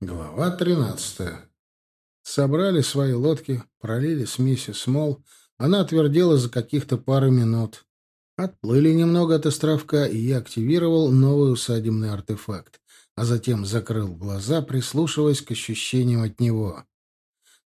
Глава тринадцатая. Собрали свои лодки, пролили смеси смол. Она отвердела за каких-то пару минут. Отплыли немного от островка, и я активировал новый усадебный артефакт, а затем закрыл глаза, прислушиваясь к ощущениям от него.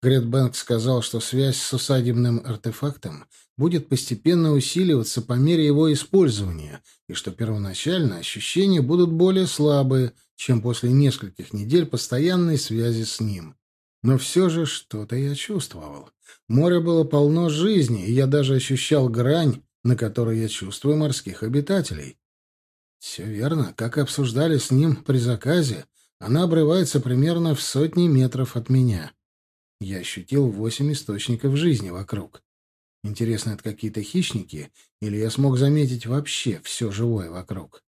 Гретбэнк сказал, что связь с усадебным артефактом будет постепенно усиливаться по мере его использования, и что первоначально ощущения будут более слабые, чем после нескольких недель постоянной связи с ним. Но все же что-то я чувствовал. Море было полно жизни, и я даже ощущал грань, на которой я чувствую морских обитателей. Все верно, как обсуждали с ним при заказе, она обрывается примерно в сотни метров от меня. Я ощутил восемь источников жизни вокруг. Интересно, это какие-то хищники, или я смог заметить вообще все живое вокруг?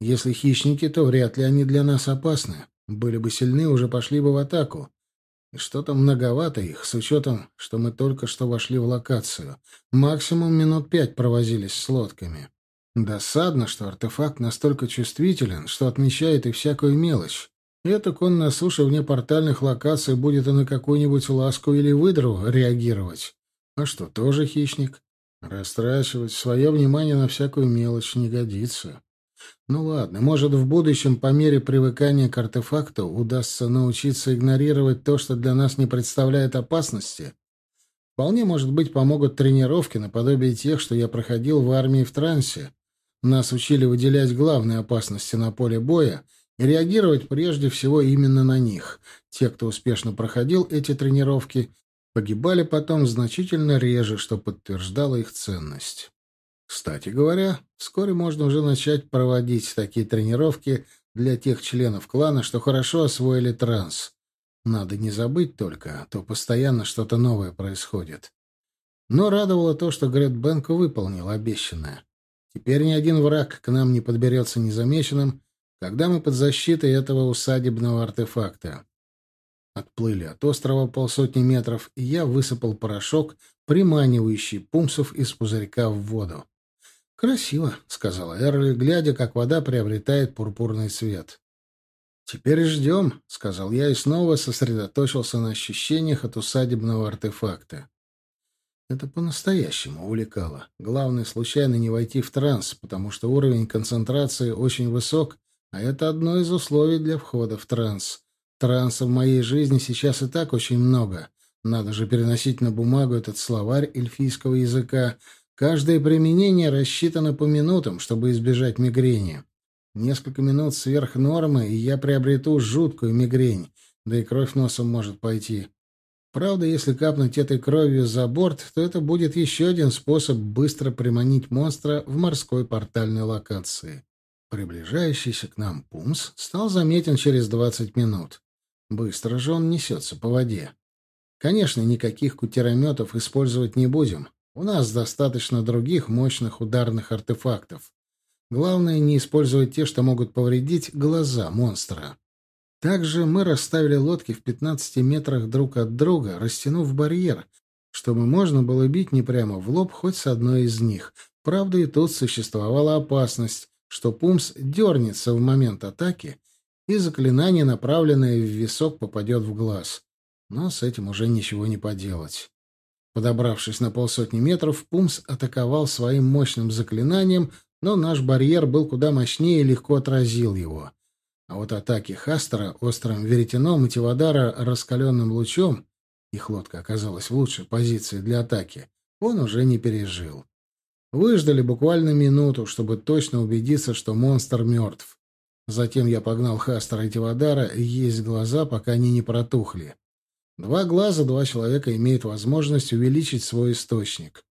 Если хищники, то вряд ли они для нас опасны. Были бы сильны, уже пошли бы в атаку. И что-то многовато их, с учетом, что мы только что вошли в локацию. Максимум минут пять провозились с лодками. Досадно, что артефакт настолько чувствителен, что отмечает и всякую мелочь. Этак он на суше вне портальных локаций будет и на какую-нибудь ласку или выдру реагировать. А что, тоже хищник? Растрачивать свое внимание на всякую мелочь не годится. Ну ладно, может, в будущем по мере привыкания к артефакту удастся научиться игнорировать то, что для нас не представляет опасности. Вполне, может быть, помогут тренировки наподобие тех, что я проходил в армии в трансе. Нас учили выделять главные опасности на поле боя и реагировать прежде всего именно на них. Те, кто успешно проходил эти тренировки, погибали потом значительно реже, что подтверждало их ценность. Кстати говоря, вскоре можно уже начать проводить такие тренировки для тех членов клана, что хорошо освоили транс. Надо не забыть только, а то постоянно что-то новое происходит. Но радовало то, что Грет Бэнк выполнил обещанное. Теперь ни один враг к нам не подберется незамеченным, когда мы под защитой этого усадебного артефакта. Отплыли от острова полсотни метров, и я высыпал порошок, приманивающий пумсов из пузырька в воду. «Красиво», — сказала Эрли, глядя, как вода приобретает пурпурный цвет. «Теперь ждем», — сказал я и снова сосредоточился на ощущениях от усадебного артефакта. Это по-настоящему увлекало. Главное, случайно не войти в транс, потому что уровень концентрации очень высок, а это одно из условий для входа в транс. Транса в моей жизни сейчас и так очень много. Надо же переносить на бумагу этот словарь эльфийского языка, Каждое применение рассчитано по минутам, чтобы избежать мигрени. Несколько минут сверх нормы, и я приобрету жуткую мигрень, да и кровь носом может пойти. Правда, если капнуть этой кровью за борт, то это будет еще один способ быстро приманить монстра в морской портальной локации. Приближающийся к нам пумс стал заметен через двадцать минут. Быстро же он несется по воде. Конечно, никаких кутерометов использовать не будем. У нас достаточно других мощных ударных артефактов. Главное не использовать те, что могут повредить глаза монстра. Также мы расставили лодки в 15 метрах друг от друга, растянув барьер, чтобы можно было бить не прямо в лоб хоть с одной из них. Правда, и тут существовала опасность, что пумс дернется в момент атаки, и заклинание, направленное в висок, попадет в глаз. Но с этим уже ничего не поделать. Подобравшись на полсотни метров, Пумс атаковал своим мощным заклинанием, но наш барьер был куда мощнее и легко отразил его. А вот атаки Хастера острым веретеном и Тивадара раскаленным лучом, их лодка оказалась в лучшей позиции для атаки, он уже не пережил. Выждали буквально минуту, чтобы точно убедиться, что монстр мертв. Затем я погнал Хастера и Тивадара есть глаза, пока они не протухли. Два глаза, два человека имеют возможность увеличить свой источник.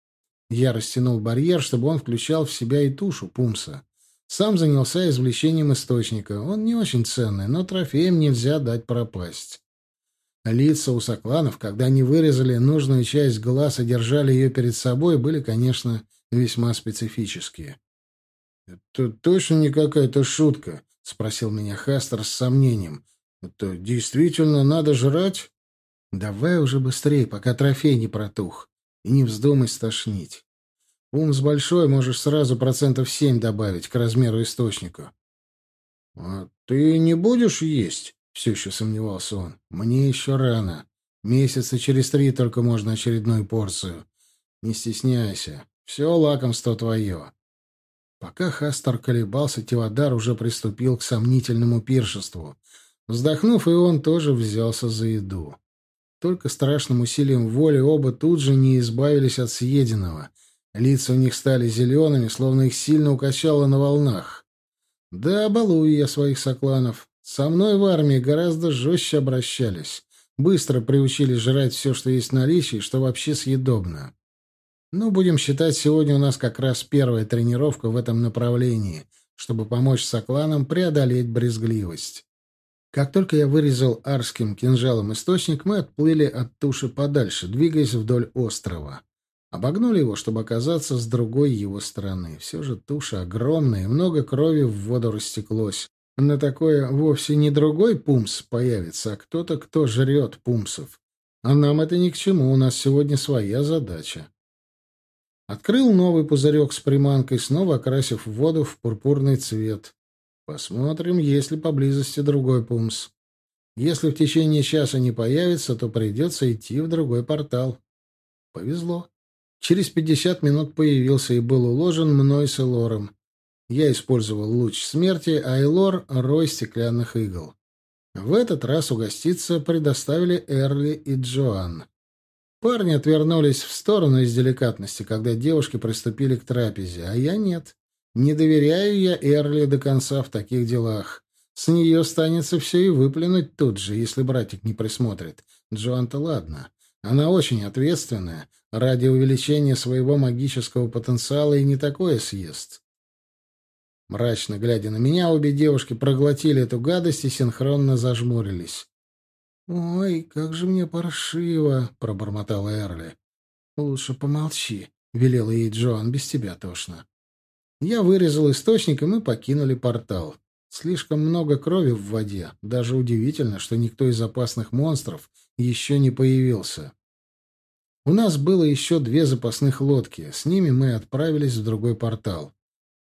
Я растянул барьер, чтобы он включал в себя и тушу пумса. Сам занялся извлечением источника. Он не очень ценный, но трофеем нельзя дать пропасть. Лица у сокланов, когда они вырезали нужную часть глаз и держали ее перед собой, были, конечно, весьма специфические. «Это точно не какая-то шутка?» — спросил меня Хастер с сомнением. «Это действительно надо жрать?» Давай уже быстрее, пока трофей не протух. И не вздумай стошнить. Ум с большой можешь сразу процентов семь добавить к размеру источника. — А ты не будешь есть? Все еще сомневался он. Мне еще рано. Месяца через три только можно очередную порцию. Не стесняйся. Все лакомство твое. Пока Хастер колебался, Тивадар уже приступил к сомнительному пиршеству. Вздохнув, и он тоже взялся за еду. Только страшным усилием воли оба тут же не избавились от съеденного. Лица у них стали зелеными, словно их сильно укачало на волнах. Да, балую я своих сокланов. Со мной в армии гораздо жестче обращались. Быстро приучили жрать все, что есть в наличии, что вообще съедобно. Ну, будем считать, сегодня у нас как раз первая тренировка в этом направлении, чтобы помочь сокланам преодолеть брезгливость. Как только я вырезал арским кинжалом источник, мы отплыли от туши подальше, двигаясь вдоль острова. Обогнули его, чтобы оказаться с другой его стороны. Все же туша огромная, и много крови в воду растеклось. На такое вовсе не другой пумс появится, а кто-то, кто жрет пумсов. А нам это ни к чему, у нас сегодня своя задача. Открыл новый пузырек с приманкой, снова окрасив воду в пурпурный цвет. Посмотрим, есть ли поблизости другой пумс. Если в течение часа не появится, то придется идти в другой портал. Повезло. Через пятьдесят минут появился и был уложен мной с Элором. Я использовал луч смерти, а Элор — рой стеклянных игл. В этот раз угоститься предоставили Эрли и Джоан. Парни отвернулись в сторону из деликатности, когда девушки приступили к трапезе, а я нет. Не доверяю я Эрли до конца в таких делах. С нее станется все и выплюнуть тут же, если братик не присмотрит. Джоан-то ладно. Она очень ответственная. Ради увеличения своего магического потенциала и не такое съест. Мрачно глядя на меня, обе девушки проглотили эту гадость и синхронно зажмурились. «Ой, как же мне паршиво!» — пробормотала Эрли. «Лучше помолчи», — велела ей Джоан, — «без тебя тошно». Я вырезал источник, и мы покинули портал. Слишком много крови в воде. Даже удивительно, что никто из опасных монстров еще не появился. У нас было еще две запасных лодки. С ними мы отправились в другой портал.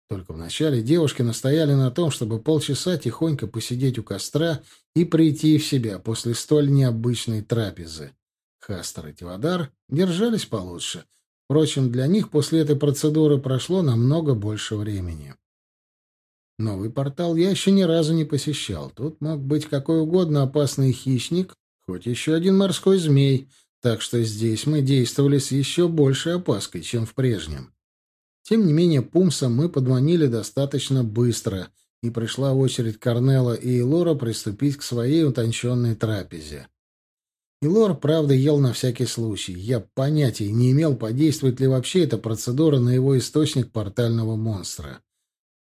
Только вначале девушки настояли на том, чтобы полчаса тихонько посидеть у костра и прийти в себя после столь необычной трапезы. Хастер и Тивадар держались получше. Впрочем, для них после этой процедуры прошло намного больше времени. Новый портал я еще ни разу не посещал. Тут мог быть какой угодно опасный хищник, хоть еще один морской змей, так что здесь мы действовали с еще большей опаской, чем в прежнем. Тем не менее, Пумса мы подманили достаточно быстро, и пришла очередь Корнела и Илора приступить к своей утонченной трапезе. Илор, правда, ел на всякий случай. Я понятия не имел, подействует ли вообще эта процедура на его источник портального монстра.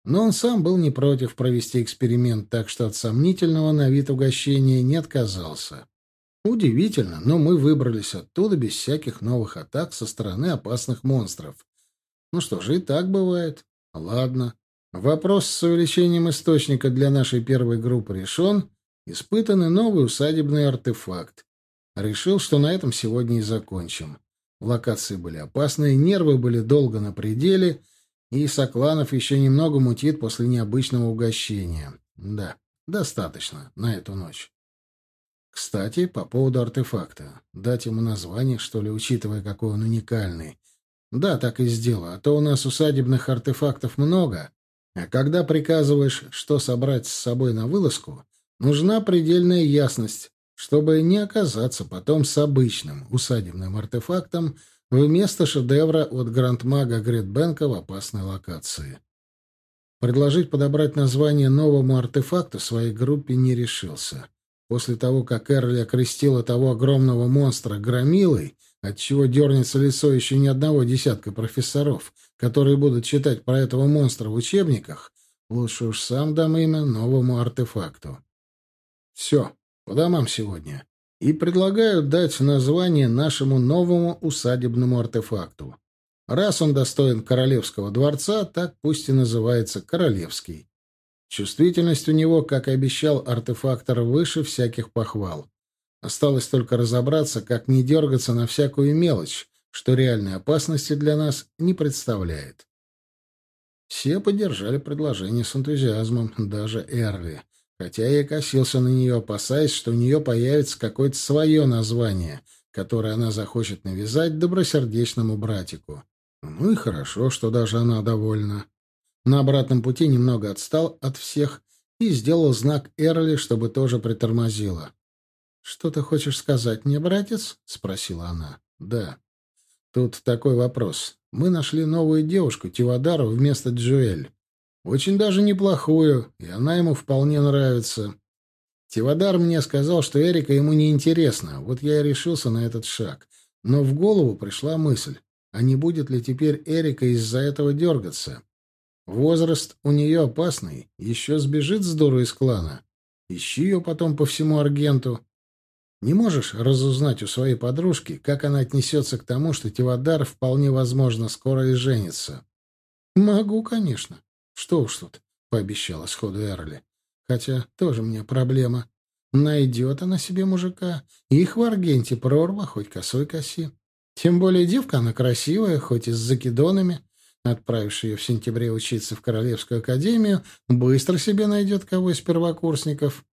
Но он сам был не против провести эксперимент, так что от сомнительного на вид угощения не отказался. Удивительно, но мы выбрались оттуда без всяких новых атак со стороны опасных монстров. Ну что же, и так бывает. Ладно. Вопрос с увеличением источника для нашей первой группы решен. Испытанный новый усадебный артефакт. Решил, что на этом сегодня и закончим. Локации были опасные, нервы были долго на пределе, и Сокланов еще немного мутит после необычного угощения. Да, достаточно на эту ночь. Кстати, по поводу артефакта. Дать ему название, что ли, учитывая, какой он уникальный. Да, так и сделаю, а то у нас усадебных артефактов много, а когда приказываешь, что собрать с собой на вылазку, нужна предельная ясность, чтобы не оказаться потом с обычным усадебным артефактом вместо шедевра от грандмага Гритбенка в опасной локации. Предложить подобрать название новому артефакту своей группе не решился. После того, как Эрли окрестила того огромного монстра громилой, отчего дернется лицо еще ни одного десятка профессоров, которые будут читать про этого монстра в учебниках, лучше уж сам дам имя новому артефакту. Все, по домам сегодня. И предлагаю дать название нашему новому усадебному артефакту. Раз он достоин королевского дворца, так пусть и называется королевский. Чувствительность у него, как и обещал артефактор, выше всяких похвал. Осталось только разобраться, как не дергаться на всякую мелочь, что реальной опасности для нас не представляет. Все поддержали предложение с энтузиазмом, даже Эрли. Хотя я косился на нее, опасаясь, что у нее появится какое-то свое название, которое она захочет навязать добросердечному братику. Ну и хорошо, что даже она довольна. На обратном пути немного отстал от всех и сделал знак Эрли, чтобы тоже притормозила. «Что ты хочешь сказать мне, братец?» — спросила она. «Да. Тут такой вопрос. Мы нашли новую девушку, Тивадару, вместо Джуэль. Очень даже неплохую, и она ему вполне нравится. Тивадар мне сказал, что Эрика ему не интересна, вот я и решился на этот шаг. Но в голову пришла мысль, а не будет ли теперь Эрика из-за этого дергаться? Возраст у нее опасный, еще сбежит с дуру из клана. Ищи ее потом по всему Аргенту. Не можешь разузнать у своей подружки, как она отнесется к тому, что Тивадар вполне возможно скоро и женится? — Могу, конечно. Что уж тут, — пообещала сходу Эрли. Хотя тоже мне проблема. Найдет она себе мужика. Их в Аргенте прорва, хоть косой коси. Тем более девка она красивая, хоть и с закидонами. Отправивший ее в сентябре учиться в Королевскую академию, быстро себе найдет кого из первокурсников.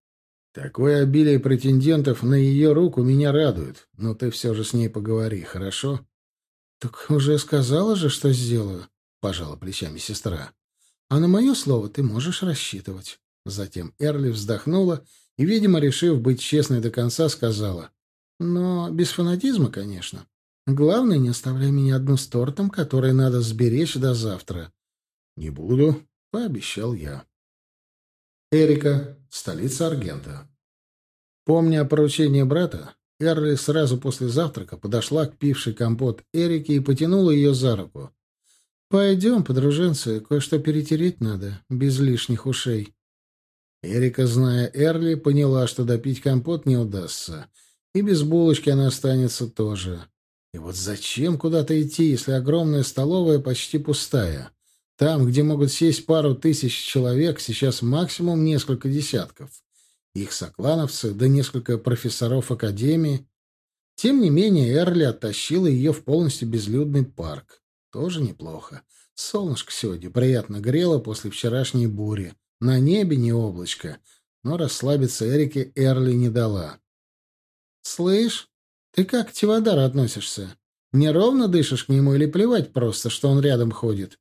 Такое обилие претендентов на ее руку меня радует. Но ты все же с ней поговори, хорошо? — Так уже сказала же, что сделаю, — пожала плечами сестра. — А на мое слово ты можешь рассчитывать. Затем Эрли вздохнула и, видимо, решив быть честной до конца, сказала. — Но без фанатизма, конечно. Главное, не оставляй меня одну с тортом, который надо сберечь до завтра. — Не буду, — пообещал я. Эрика, столица Аргента. Помня о поручении брата, Эрли сразу после завтрака подошла к пившей компот Эрике и потянула ее за руку. «Пойдем, подруженцы, кое-что перетереть надо, без лишних ушей». Эрика, зная Эрли, поняла, что допить компот не удастся, и без булочки она останется тоже. И вот зачем куда-то идти, если огромная столовая почти пустая? Там, где могут сесть пару тысяч человек, сейчас максимум несколько десятков. Их соклановцы, да несколько профессоров академии. Тем не менее, Эрли оттащила ее в полностью безлюдный парк. Тоже неплохо. Солнышко сегодня приятно грело после вчерашней бури. На небе не облачко. Но расслабиться Эрике Эрли не дала. «Слышь, ты как к Тивадару относишься? Неровно дышишь к нему или плевать просто, что он рядом ходит?»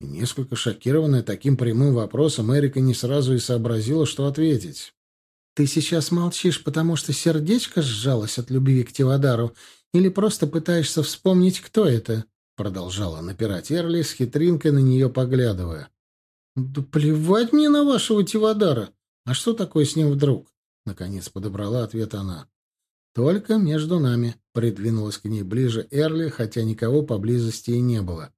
И несколько шокированная таким прямым вопросом, Эрика не сразу и сообразила, что ответить. «Ты сейчас молчишь, потому что сердечко сжалось от любви к Тивадару, или просто пытаешься вспомнить, кто это?» Продолжала напирать Эрли, с хитринкой на нее поглядывая. «Да плевать мне на вашего Тивадара! А что такое с ним вдруг?» Наконец подобрала ответ она. «Только между нами», — придвинулась к ней ближе Эрли, хотя никого поблизости и не было.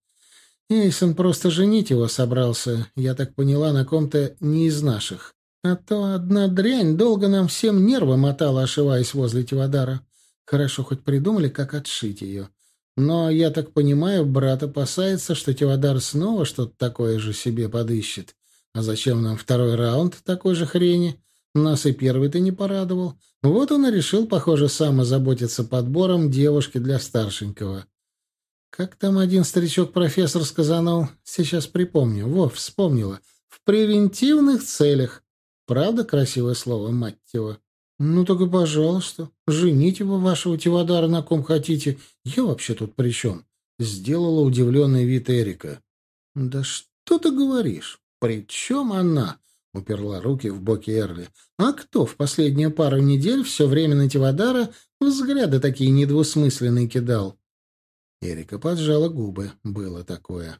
Эйсон просто женить его собрался, я так поняла, на ком-то не из наших. А то одна дрянь долго нам всем нервы мотала, ошиваясь возле Тивадара. Хорошо хоть придумали, как отшить ее. Но, я так понимаю, брат опасается, что Тивадар снова что-то такое же себе подыщет. А зачем нам второй раунд такой же хрени? Нас и первый-то не порадовал. Вот он и решил, похоже, сам озаботиться подбором девушки для старшенького. Как там один старичок-профессор сказанул? Сейчас припомню. Во, вспомнила. В превентивных целях. Правда красивое слово, мать его? Ну так и пожалуйста. Жените вы вашего Тивадара на ком хотите. Я вообще тут при чем? Сделала удивленный вид Эрика. Да что ты говоришь? При чем она? Уперла руки в боки Эрли. А кто в последнюю пару недель все время на Тивадара взгляды такие недвусмысленные кидал? Эрика поджала губы. Было такое.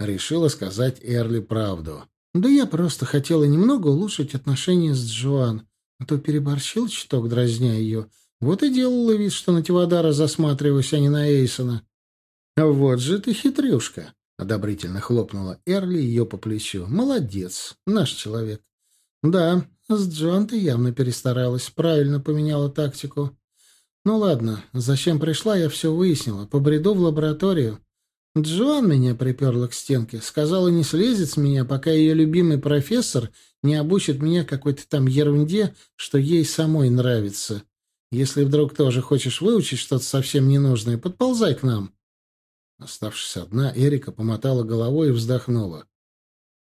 Решила сказать Эрли правду. «Да я просто хотела немного улучшить отношения с Джоан, а то переборщил чуток, дразня ее. Вот и делала вид, что на Тивадара засматриваюсь, а не на Эйсона». «Вот же ты хитрюшка!» — одобрительно хлопнула Эрли ее по плечу. «Молодец, наш человек». «Да, с Джоан ты явно перестаралась, правильно поменяла тактику. Ну ладно, зачем пришла, я все выяснила. Побреду в лабораторию. Джоан меня приперла к стенке. Сказала, не слезет с меня, пока ее любимый профессор не обучит меня какой-то там ерунде, что ей самой нравится. Если вдруг тоже хочешь выучить что-то совсем ненужное, подползай к нам. Оставшись одна, Эрика помотала головой и вздохнула.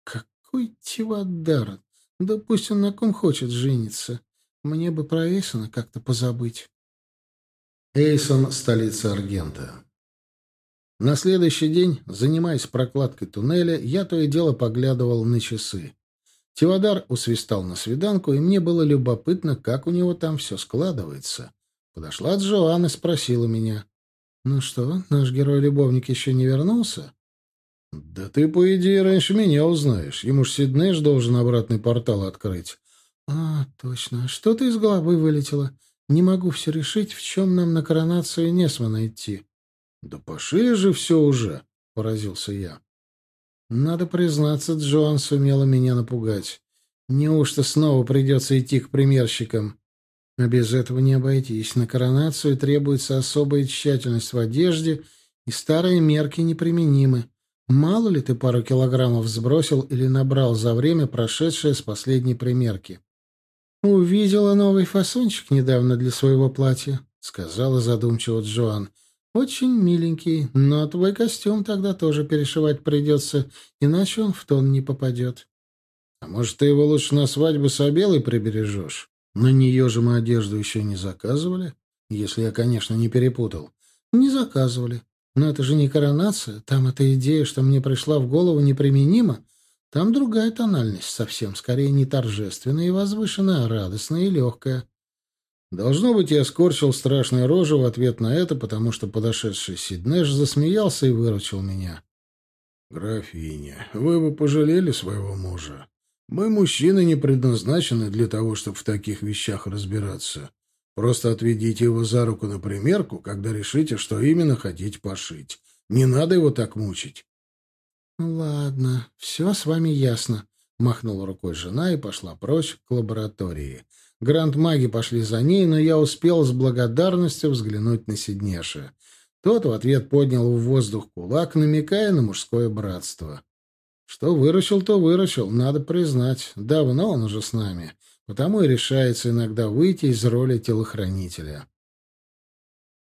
Какой Тивадар! Да пусть он на ком хочет жениться. Мне бы про Эйсона как-то позабыть. Эйсон — столица Аргента. На следующий день, занимаясь прокладкой туннеля, я то и дело поглядывал на часы. Тивадар усвистал на свиданку, и мне было любопытно, как у него там все складывается. Подошла Джоанна и спросила меня. «Ну что, наш герой-любовник еще не вернулся?» «Да ты, по идее, раньше меня узнаешь. Ему ж Сиднейш должен обратный портал открыть». «А, точно. Что-то из головы вылетело. Не могу все решить, в чем нам на коронацию Несмана идти». «Да пошили же все уже», — поразился я. Надо признаться, Джоан сумела меня напугать. Неужто снова придется идти к примерщикам? А без этого не обойтись. На коронацию требуется особая тщательность в одежде, и старые мерки неприменимы. Мало ли ты пару килограммов сбросил или набрал за время, прошедшее с последней примерки. «Увидела новый фасончик недавно для своего платья», — сказала задумчиво Джоан. Очень миленький, но твой костюм тогда тоже перешивать придется, иначе он в тон не попадет. А может, ты его лучше на свадьбу с Абелой прибережешь? На нее же мы одежду еще не заказывали, если я, конечно, не перепутал. Не заказывали. Но это же не коронация. Там эта идея, что мне пришла в голову, неприменима. Там другая тональность совсем, скорее не торжественная и возвышенная, а радостная и легкая. Должно быть, я скорчил страшную рожу в ответ на это, потому что подошедший Сиднеш засмеялся и выручил меня. «Графиня, вы бы пожалели своего мужа. Мы, мужчины, не предназначены для того, чтобы в таких вещах разбираться. Просто отведите его за руку на примерку, когда решите, что именно хотите пошить. Не надо его так мучить». «Ладно, все с вами ясно», — махнула рукой жена и пошла прочь к лаборатории. Гранд-маги пошли за ней, но я успел с благодарностью взглянуть на Сиднеша. Тот в ответ поднял в воздух кулак, намекая на мужское братство. Что выручил, то выручил, надо признать. Давно он уже с нами, потому и решается иногда выйти из роли телохранителя.